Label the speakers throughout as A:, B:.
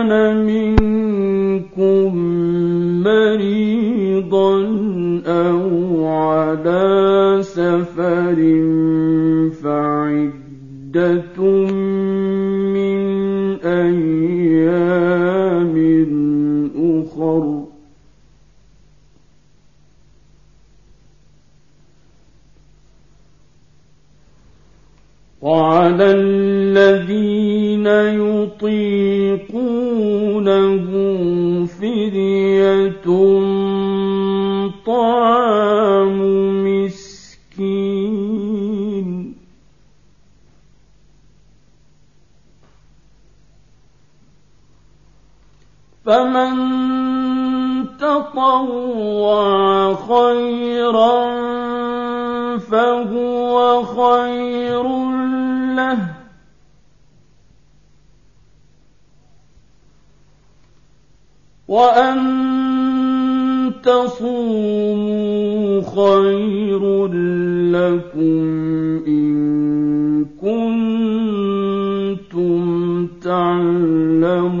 A: كان منكم مريضا له. وأن تصوموا خير لكم إن كنتم تعلمون.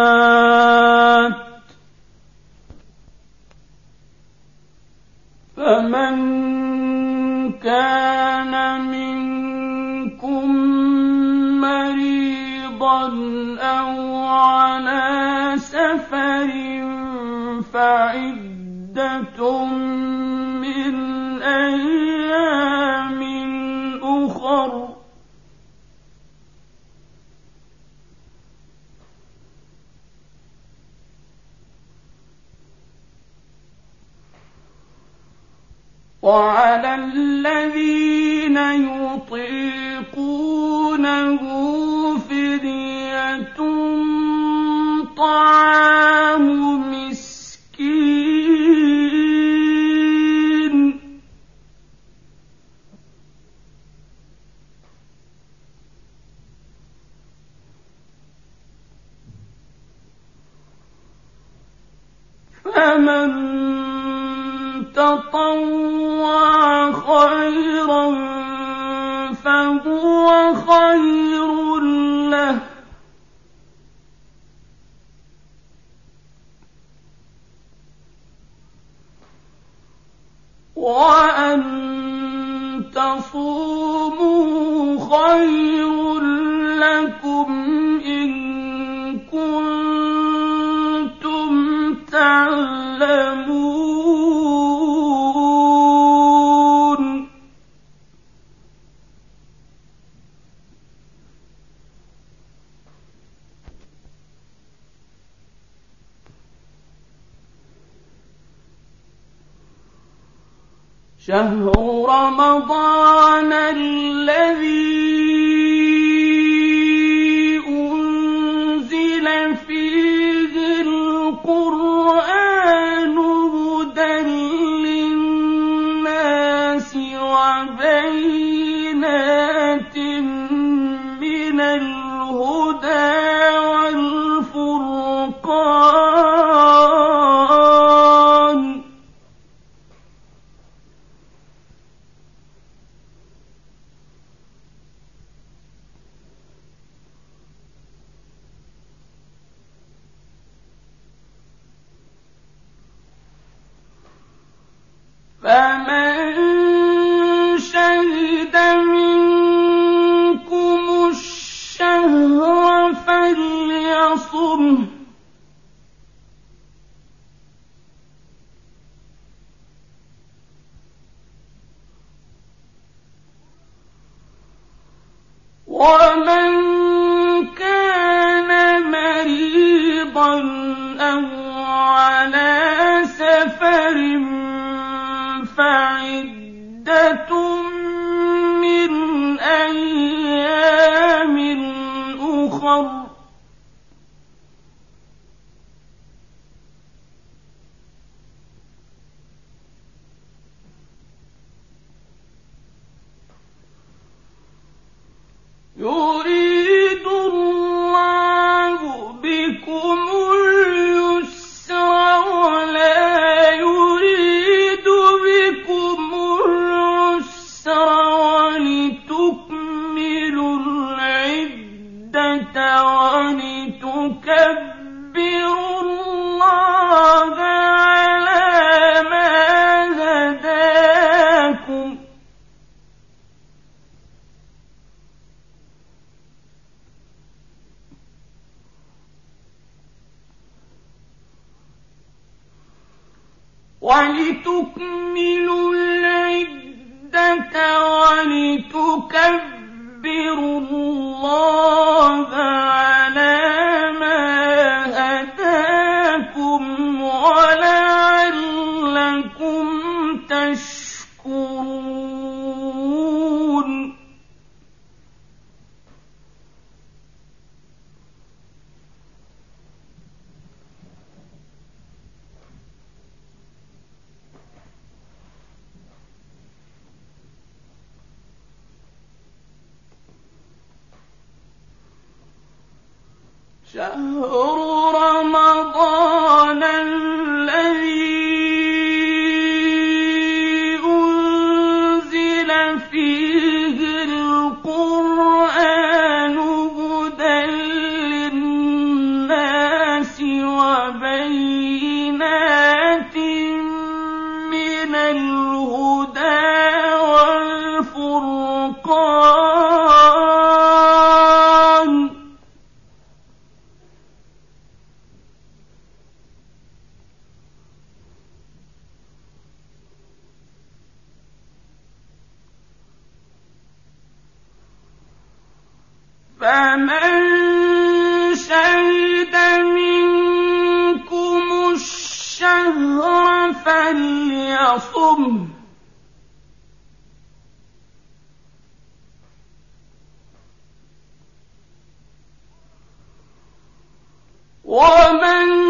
A: معدودات فمن كان منكم مريضا أو على سفر فعدة وعلى الذين يطيقونه خيرا فهو خير. شهر رمضان الذي ولتكملوا العدة ولتكبروا الله 我们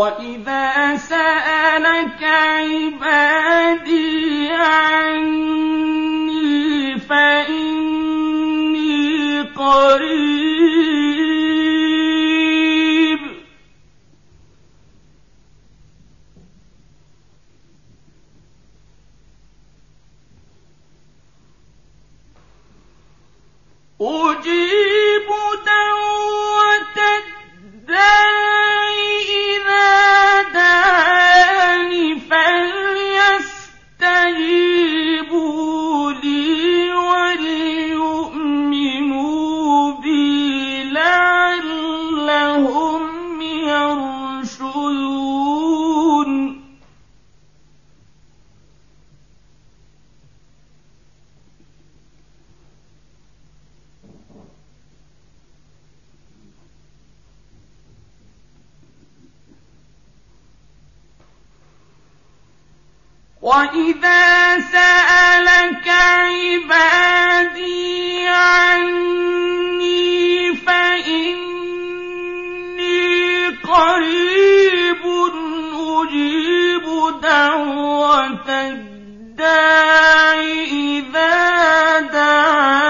A: وإذا سألك عبادي عني فإني وإذا سألك عبادي عني فإني قريب أجيب دعوة الداع إذا دعان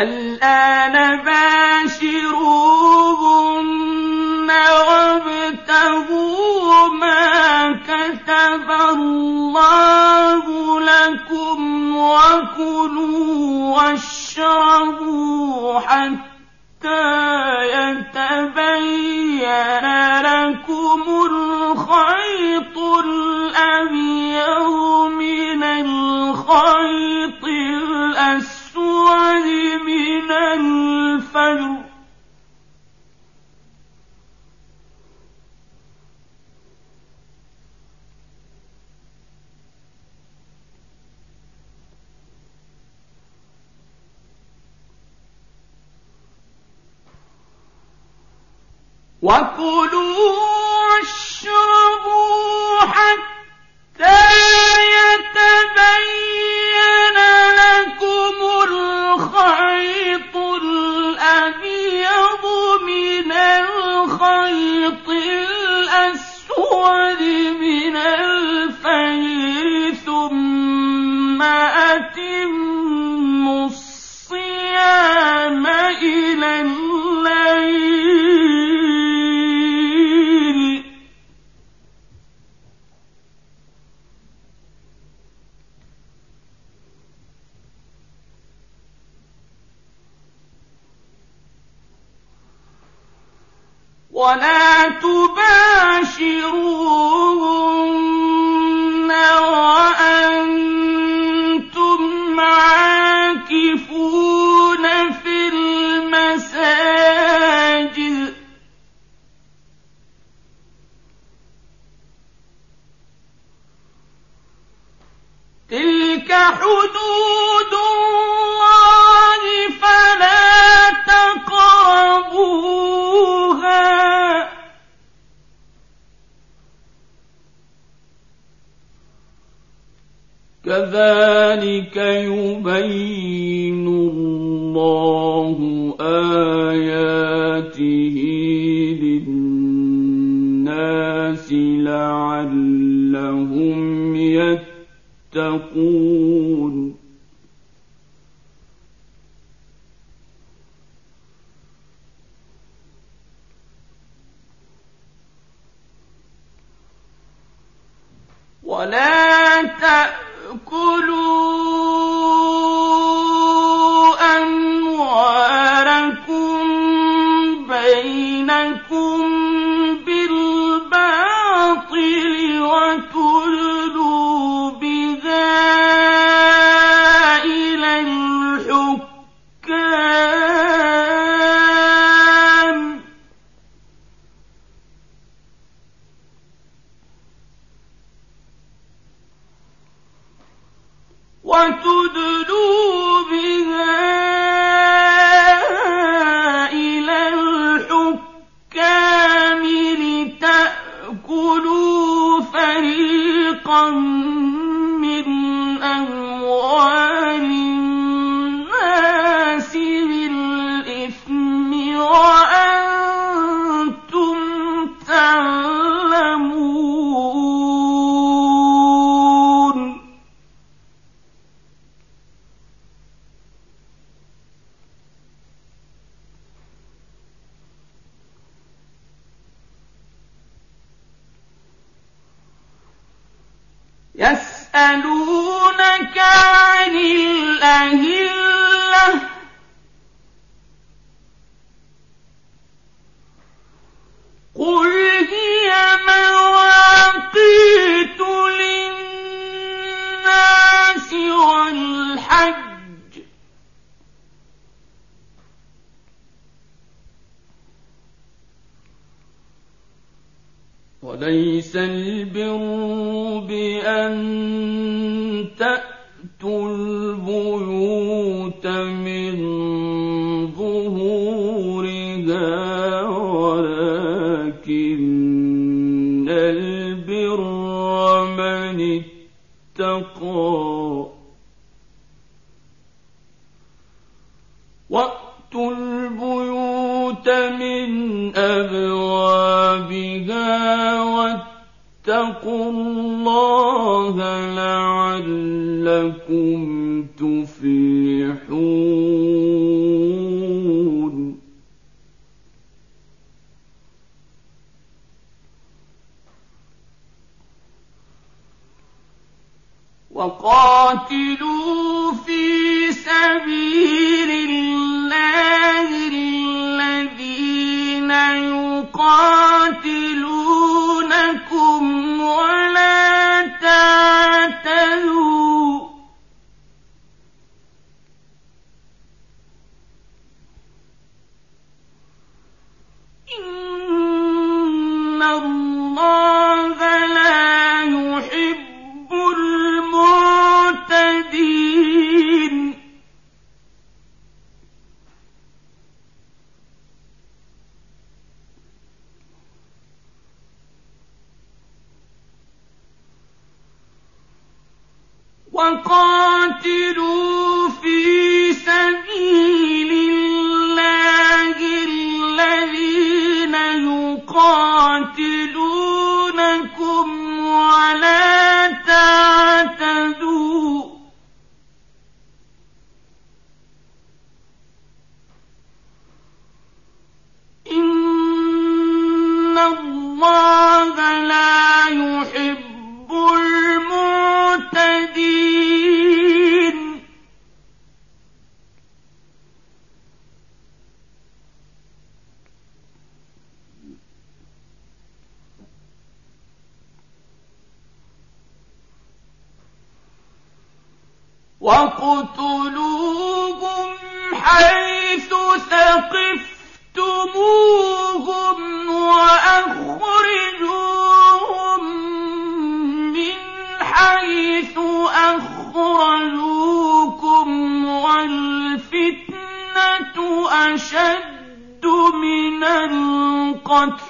A: فالآن باشروهن وابتغوا ما كتب الله لكم وكلوا واشربوا حتى يتبين لكم وكلوا واشربوا حتى يتبين لكم الخيط الأبيض من الخيط الأسود من ثم أتموا كذلك يبين الله آياته للناس لعلهم يتقون. وليس البر واتقوا الله لعلكم تفلحون. وقاتلوا في سبيل الله الذين يقاتلون بينكم ولا تعتدوا. إن الله وقاتلوا حيث ثقفتموهم وأخرجوهم من حيث أخرجوكم والفتنة أشد من القتل.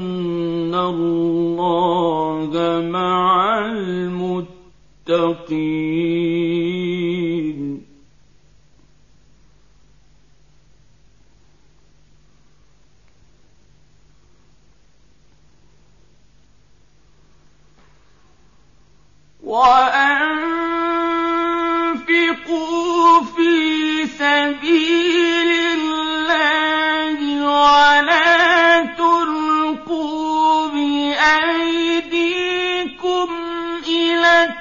A: الله مع المتقين وأنفقوا في سبيل بأيديكم إلى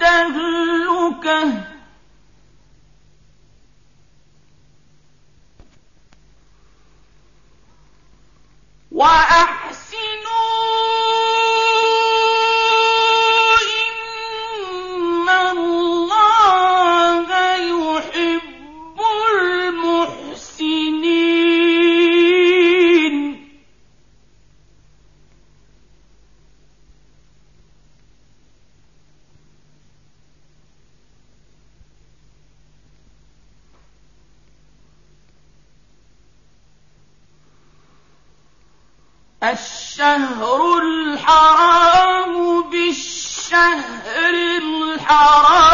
A: التهلكة. وأحسنوا الشهر الحرام بالشهر الحرام.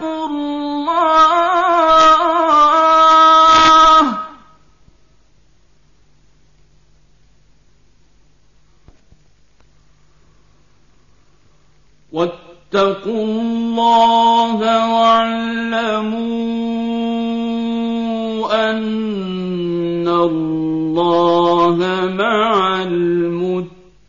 A: واتقوا الله. واتقوا الله واعلموا أن الله مع المتقين.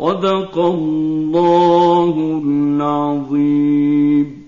A: صدق الله العظيم.